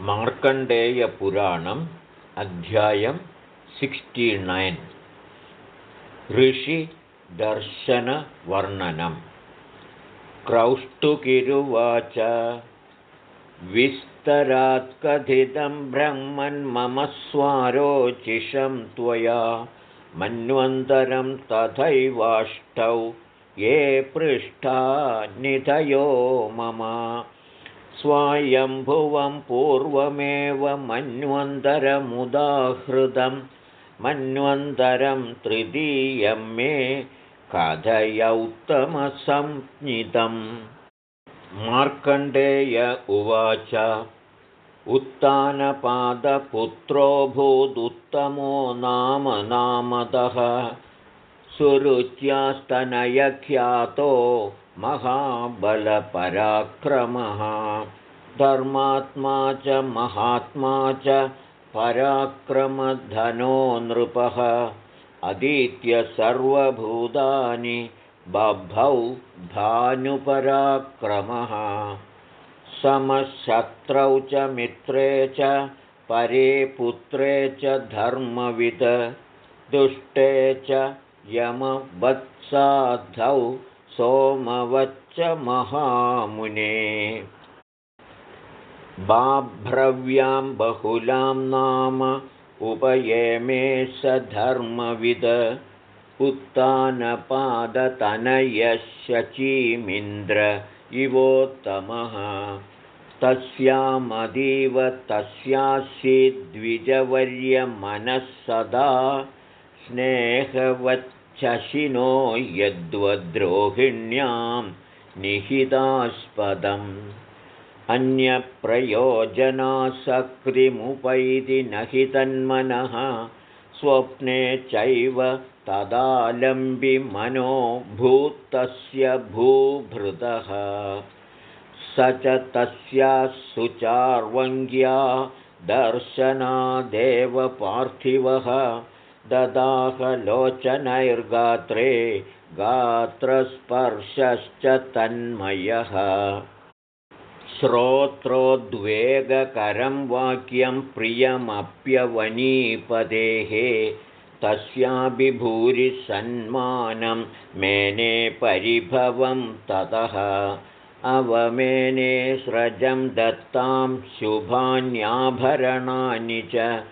मार्कण्डेयपुराणम् अध्यायं सिक्स्टिनैन् ऋषिदर्शनवर्णनं। क्रौष्टुकिरुवाच विस्तरात्कथितं ब्रह्मन्मम स्वारोचिषं त्वया मन्वन्तरं तथैवाष्टौ ये पृष्ठा निधयो मम स्वायम्भुवं पूर्वमेव मन्वन्तरमुदाहृतं। मन्वन्तरं तृतीयं मे कथयौत्तमसंज्ञितम् मार्कण्डेय उवाच उत्तानपादपुत्रोऽभूदुत्तमो नाम नामतः सुरुच्यास्तनयख्यातो महाबलपराक्रमः। धर्मात्मा च महात्मा च पराक्रमधनो नृपः। अधीत्य सर्वभूतानि बभौ भानुपराक्रमः। समशत्रौ च मित्रे च परे पुत्रे च धर्मविद। दुष्टे च यमवत्साधौ सोमवच्च महामुने बाभ्रव्यां बहुलां नाम उपयेमे स धर्मविद उत्तानपादतनयशचीमिन्द्र इवोत्तमः। तस्यामतीव तस्यासीद्विजवर्यमनः सदा स्नेहवच्छशिनो यद्वद्रोहिण्यां निहितास्पदम् अन्यप्रयोजनासक्तिमुपैति न हि तन्मनः स्वप्ने चैव तदालम्बिमनो भूतस्य भूभृतः। स च तस्याः सुचार्वङ्ग्या दर्शनादेव पार्थिवः ददाहलोचनैर्गात्रे गात्रस्पर्शश्च तन्मयः। श्रोत्रोद्वेगकरं वाक्यं प्रियमप्यवनीपदेः तस्याभिभूरिसन्मानं मेने परिभवं ततः। अवमेने स्रजं दत्तां शुभान्याभरणानि च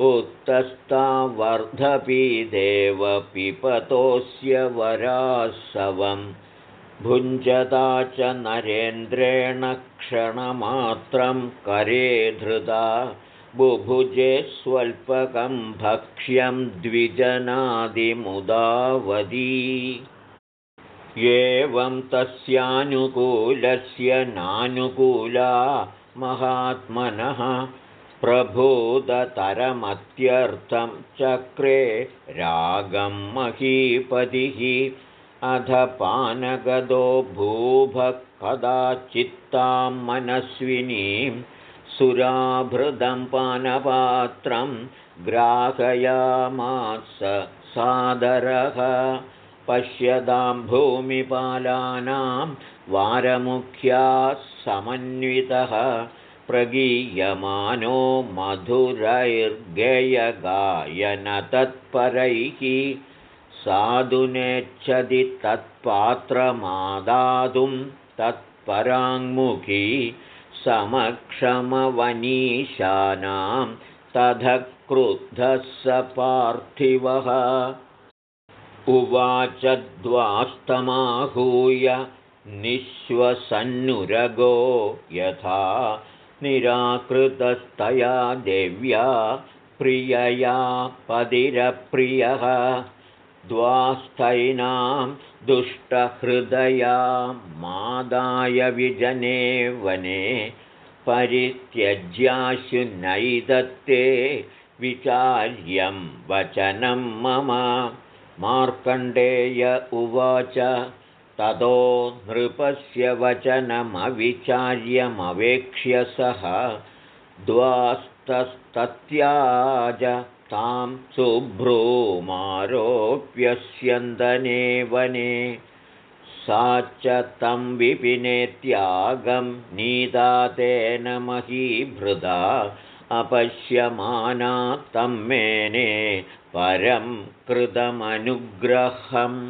उत्तस्तावर्धपीदेव पिपतोऽस्य वरासवम्। भुञ्जता च नरेन्द्रेण क्षणमात्रं करे धृता। बुभुजे स्वल्पकं भक्ष्यं द्विजनादिमुदावदी एवं तस्यानुकूलस्य नानुकूला महात्मनः प्रभूततरमत्यर्थं चक्रे रागं महीपतिः अध पानगदो भूभः कदाचित्तां मनस्विनीं सुराभृदं पानपात्रं ग्राहयामास सादरः। पश्यतां भूमिपालानां वारमुख्याः समन्वितः प्रगीयमानो मधुरैर्गयगायनतत्परैः साधु नेच्छति तत्पात्रमादातुं तत्पराङ्मुखी समक्षमवनीशानां ततः क्रुद्धः स पार्थिवः उवाच द्वास्तमाहूय निःश्वसन्नुरगो यथा निराकृतस्तया देव्या प्रियया पदिरप्रियः। द्वास्थैनां दुष्टहृदया मादाय विजने वने परित्यज्याशु नैदत्ते विचार्यं वचनं मम। मार्कण्डेय उवाच ततो नृपस्य वचनमविचार्यमवेक्ष्य सः द्वास्तस्तत्याज तां शुभ्रूमारोप्यस्यन्दने वने सा च तं विपिनेत्यागं नीता तेन महीभृदा अपश्यमाना तं मेने परं कृतमनुग्रहम्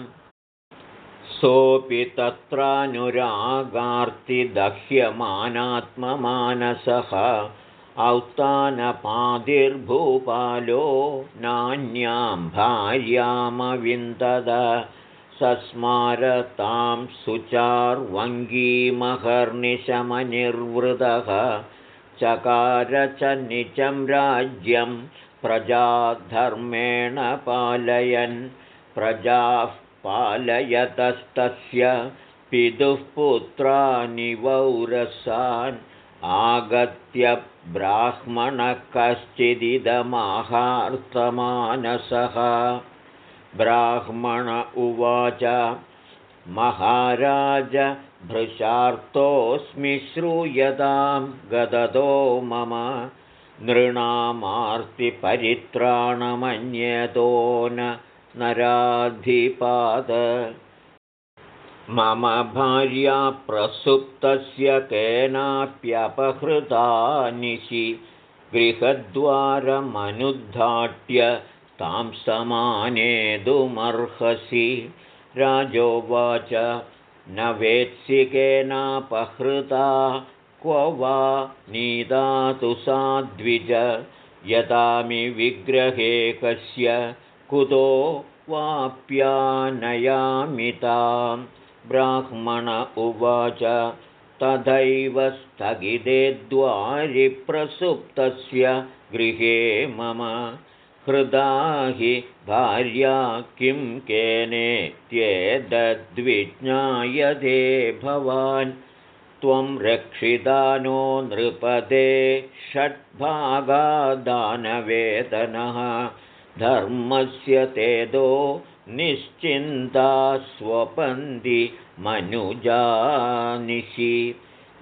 सोऽपि तत्रानुरागार्तिदह्यमानात्ममानसः। औत्तानपादिर्भूपालो नान्यां भार्यामविन्दद। सस्मारतां सुचार्वङ्गीमहर्निशमनिर्वृतः। च निचं राज्यं प्रजाधर्मेण पालयन्। प्रजाः पालयतस्तस्य पितुः पुत्रानिवौरसान् आगत्य ब्राह्मणः कश्चिदिदमाहार्तमानसः ब्राह्मण उवाच महाराज भृशार्तोऽस्मि श्रूयतां गदतो मम नृणामार्तिपरित्राणमन्यतो न नराधिपाद। मम भार्या प्रसुप्तस्य केनाप्यपहृता निशि गृहद्वारमनुद्धाट्य तां समानेतुमर्हसि राजोवाच न वेत्सि केनापहृता क्व वा नीदातु साद्विज। यदामि विग्रहे कस्य कुतो वाप्यानयामितां ब्राह्मण उवाच तथैव स्थगिते द्वारिप्रसुप्तस्य गृहे मम। हृदा हि भार्या किं केनेत्येतद्विज्ञायते भवान्। त्वं रक्षितानो नृपदे षड्भागादानवेदनः धर्मस्य तेदो निश्चिन्ता स्वपन्ति मनुजानिषि।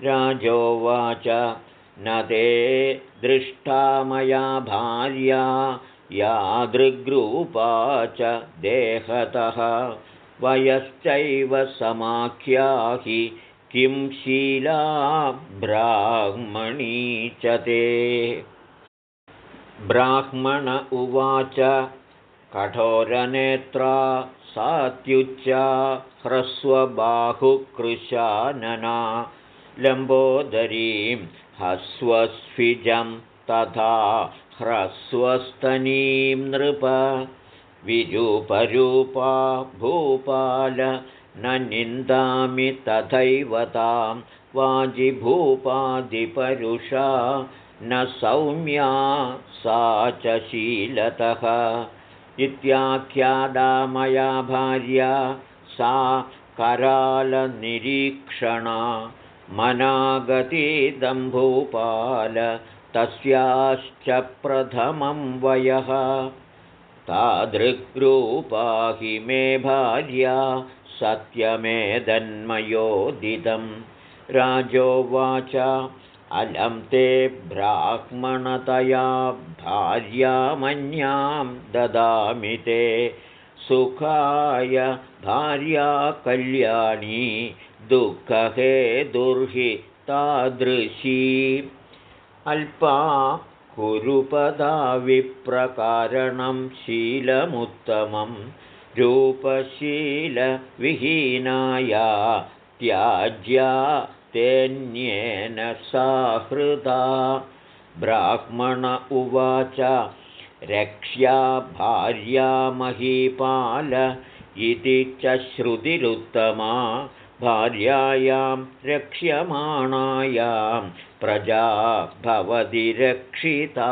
राजोवाच न ते दृष्टा मया भार्या यादृग्रूपा च देहतः। वयश्चैव समाख्याहि किं शीला ब्राह्मणी च ते ब्राह्मण उवाच कठोरनेत्रा सात्युच्चा ह्रस्वबाहुकृशानना लम्बोदरीं हस्वस्फिजं तथा ह्रस्वस्तनीं नृप विरूपरूपा भूपाल न निन्दामि तथैव तां वाजिभूपादिपरुषा न सौम्या सा च शीलतः। इत्याख्यादा मया भार्या सा करालनिरीक्षणा। मनागतिदम्भूपाल तस्याश्च प्रथमं वयः। तादृग्रूपा हि मे भार्या सत्यमेदन्मयोदितं राजोवाच अलं ते ब्राह्मणतया भार्यामन्यां ददामि ते। सुखाय भार्या कल्याणी दुःखहे दुर्हि तादृशी। अल्पा कुरुपदा विप्रकारणं शीलमुत्तमं रूपशीलविहीनाया त्याज्या तेन्येन साहृदा ब्राह्मण उवाच रक्ष्या भार्या महीपाल इति च श्रुतिरुत्तमा। भार्यायां रक्ष्यमाणायां प्रजा भवति रक्षिता।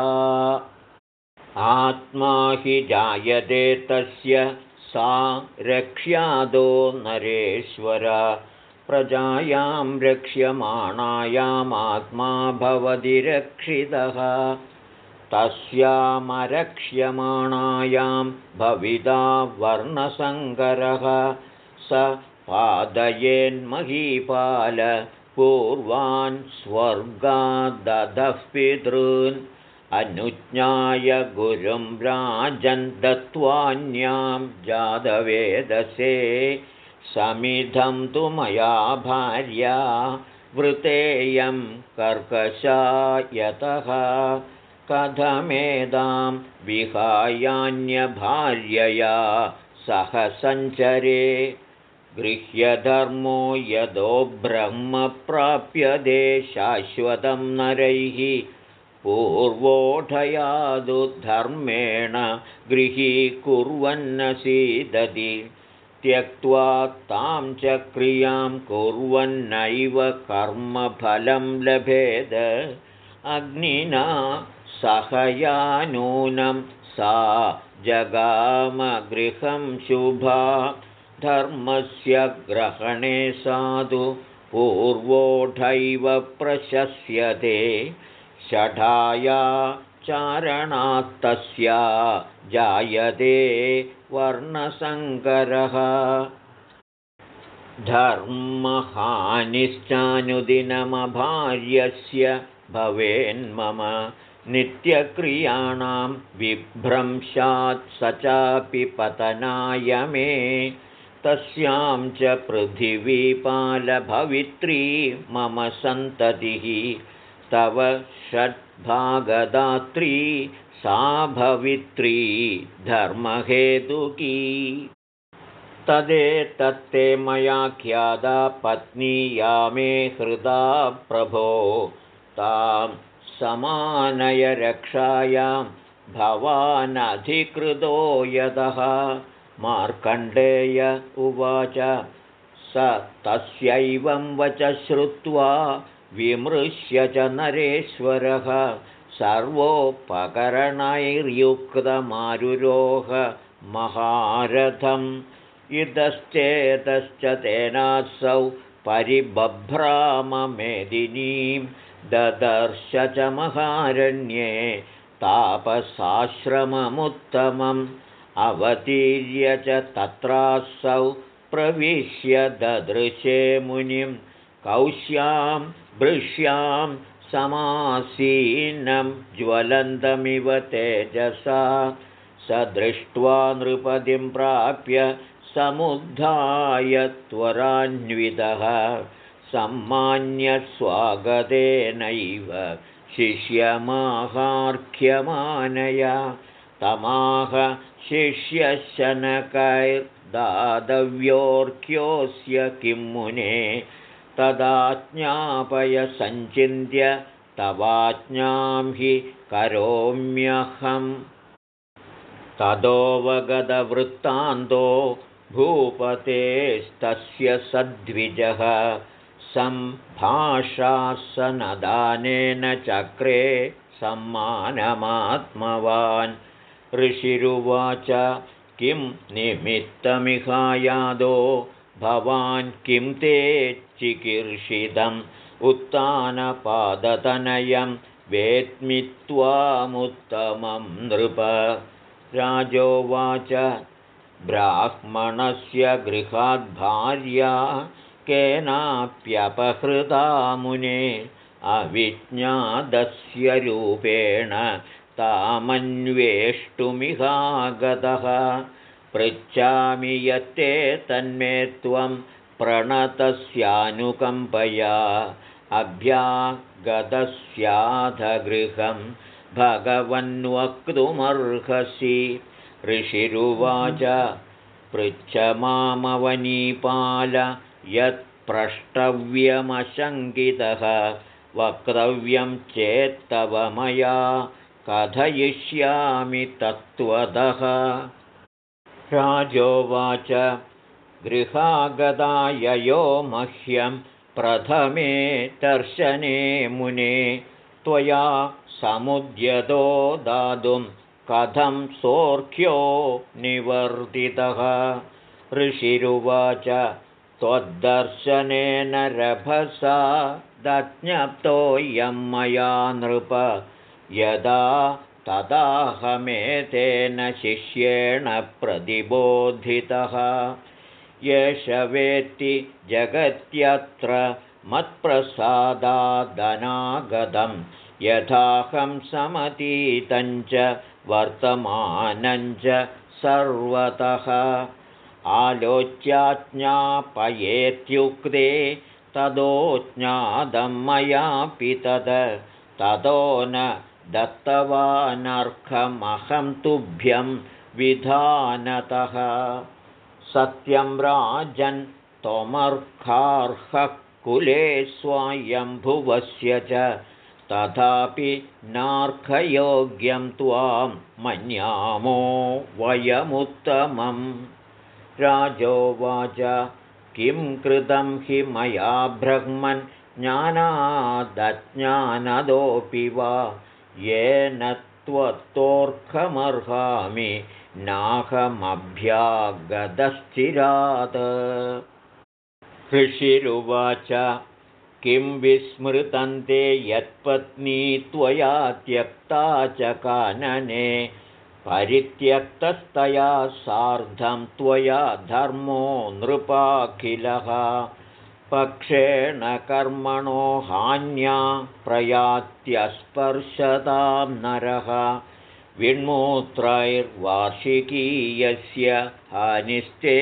आत्मा हि जायते तस्य सा रक्ष्यादो नरेश्वर प्रजायां रक्ष्यमाणायामात्मा भवति रक्षितः। तस्यामरक्ष्यमाणायां भविता वर्णसङ्करः। स पादयेन्महीपाल पूर्वान् स्वर्गादधः पितॄन्। अनुज्ञाय गुरुं राजन् दत्त्वान्यां जातवेदसे समिधं तु मया भार्या वृतेयं कर्कशायतः। कथमेदां विहायान्यभार्यया सह सञ्चरे गृह्यधर्मो यदो ब्रह्म प्राप्यते शाश्वतं नरैः। पूर्वोढयादुधर्मेण गृहीकुर्वन्न सीदति त्यक्त्वा तां च क्रियां कुर्वन्नैव कर्मफलं लभेद। अग्निना सहया नूनं सा जगामगृहं शुभा। धर्मस्य ग्रहणे साधु पूर्वोढैव प्रशस्यते। षठाया चारणात्तस्या जायते वर्णसङ्करः। धर्महानिश्चानुदिनमभार्यस्य भवेन्मम नित्यक्रियाणां विभ्रंशात् स चापि पतनाय मे। तस्यां च पृथिवीपालभवित्री मम सन्ततिः। तव षड्भागदात्री सा भवित्री धर्महेतुकी। तदेतत्ते मया ख्यादा पत्नी या मे हृदा प्रभो। तां समानयरक्षायां भवानधिकृतो यतः मार्कण्डेय उवाच स तस्यैवं वच श्रुत्वा विमृश्य च नरेश्वरः सर्वोपकरणैर्युक्तमारुरोह महारथम् इतश्चेतश्च तेनासौ परिबभ्राममेदिनीं ददर्श च महारण्ये तापसाश्रममुत्तमम् अवतीर्य च तत्रासौ प्रविश्य ददृशे मुनिं कौश्यां भृश्यां समासीनं ज्वलन्तमिव तेजसा। स दृष्ट्वा नृपतिं प्राप्य समुद्धाय त्वरान्वितः। सम्मान्यस्वागतेनैव शिष्यमाहार्घ्यमानया। तमाह शिष्यशनकैर्दातव्योऽर्घ्योऽस्य किं मुने तदाज्ञापय सञ्चिन्त्य तवाज्ञां हि करोम्यहम् ततोऽवगतवृत्तान्तो भूपतेस्तस्य सद्विजः। सम्भाषासनदानेन चक्रे सम्मानमात्मवान्। ऋषिरुवाच किं निमित्तमिहायादो भवान् किं ते चिकीर्षितम् उत्तानपादतनयं वेत्मि त्वामुत्तमं नृप। राजोवाच ब्राह्मणस्य गृहाद्भार्या केनाप्यपहृता मुने अविज्ञादस्य रूपेण तामन्वेष्टुमिहागतः पृच्छामि यत्ते तन्मे त्वं प्रणतस्यानुकम्पया अभ्यागतस्याधगृहं भगवन्वक्तुमर्हसि। ऋषिरुवाच पृच्छ मामवनीपाल यत्प्रष्टव्यमशङ्कितः वक्तव्यं चेत्तव मया कथयिष्यामि तत्त्वतः राजोवाच गृहागदाययो मह्यं प्रथमे दर्शने मुने। त्वया समुद्यतो दातुं कथं सोऽर्घ्यो निवर्तितः। ऋषिरुवाच त्वद्दर्शनेन रभसा दज्ञप्तोऽयं मया नृप। यदा तदाहमेतेन शिष्येण प्रतिबोधितः। एष वेत्ति जगत्यत्र मत्प्रसादादनागतं यथाहं समतीतञ्च वर्तमानञ्च सर्वतः। आलोच्याज्ञापयेत्युक्ते तदो ज्ञातं मयापि तद ततो न दत्तवानर्घमहं तुभ्यं विधानतः। सत्यं राजन् त्वमर्घार्हः कुले स्वायम्भुवस्य च। तथापि नार्घयोग्यं त्वां मन्यामो वयमुत्तमं राजोवाच किं कृतं हि मया ब्रह्मन् ज्ञानादज्ञानदोऽपि वा येन त्वत्तोऽर्घमर्हामि नाहमभ्यागतश्चिरात्। ऋषिरुवाच किं विस्मृतन्ते यत्पत्नी त्वया त्यक्ता च कानने परित्यक्तस्तया सार्धं त्वया धर्मो नृपाखिलः पक्षेण कर्मणो हान्या प्रयात्यस्पर्शतां नरः। विण्मूत्रैर्वार्षिकीयस्य हानिस्ते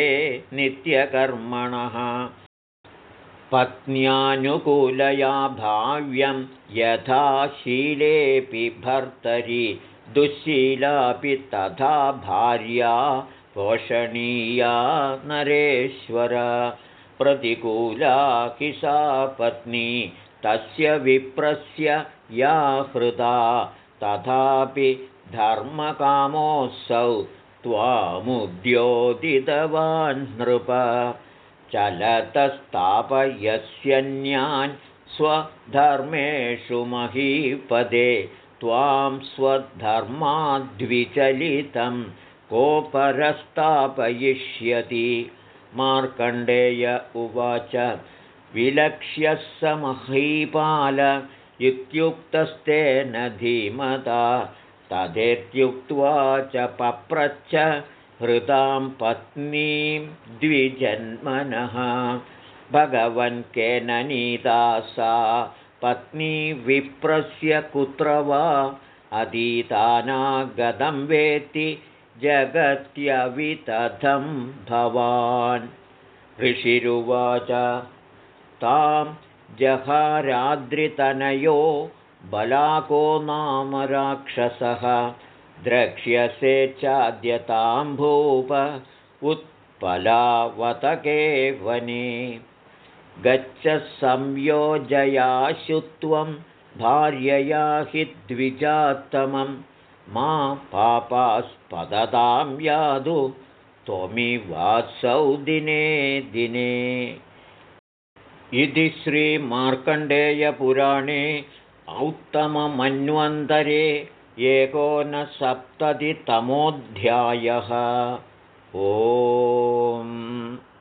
नित्यकर्मणः। पत्न्यानुकूलया भाव्यं यथा शीलेऽपि भर्तरि दुःशीलापि तथा भार्या पोषणीया नरेश्वर प्रतिकूला कि सा पत्नी तस्य विप्रस्य या हृदा तथापि धर्मकामोऽसौ त्वामुद्योतितवान् नृप। चलतस्तापयस्यन्यान् स्वधर्मेषु महीपदे त्वां स्वधर्माद्विचलितं कोपरस्तापयिष्यति मार्कण्डेय उवाच। विलक्ष्य स महीपाल इत्युक्तस्तेन धीमता। तदेत्युक्त्वा च पप्रच्छ हृतां पत्नीं द्विजन्मनः। भगवन् केन नीता सा? पत्नी विप्रस्य कुत्र वा? अधीतानागतं वेत्ति जगत्यवितथं भवान्। ऋषिरुवाच तां जहाराद्रितनयो बलाको नाम राक्षसः। द्रक्ष्यसे चाद्यतां भूप उत्पलावतके वने। गच्छ संयोजयाशु त्वं भार्यया हि द्विजात्तमं। मा पापास्पदतां यादु त्वमिवासौ दिने दिने। इति श्रीमार्कण्डेयपुराणे औत्तममन्वन्तरे एकोनसप्ततितमोऽध्यायः। ओ